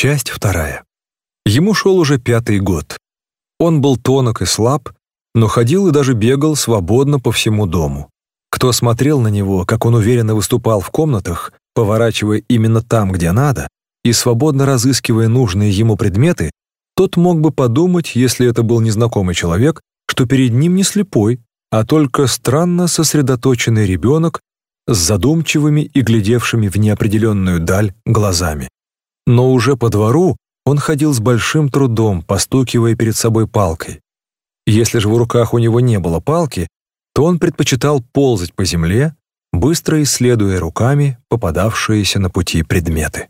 Часть вторая. Ему шел уже пятый год. Он был тонок и слаб, но ходил и даже бегал свободно по всему дому. Кто смотрел на него, как он уверенно выступал в комнатах, поворачивая именно там, где надо, и свободно разыскивая нужные ему предметы, тот мог бы подумать, если это был незнакомый человек, что перед ним не слепой, а только странно сосредоточенный ребенок с задумчивыми и глядевшими в неопределенную даль глазами. Но уже по двору он ходил с большим трудом, постукивая перед собой палкой. Если же в руках у него не было палки, то он предпочитал ползать по земле, быстро исследуя руками попадавшиеся на пути предметы.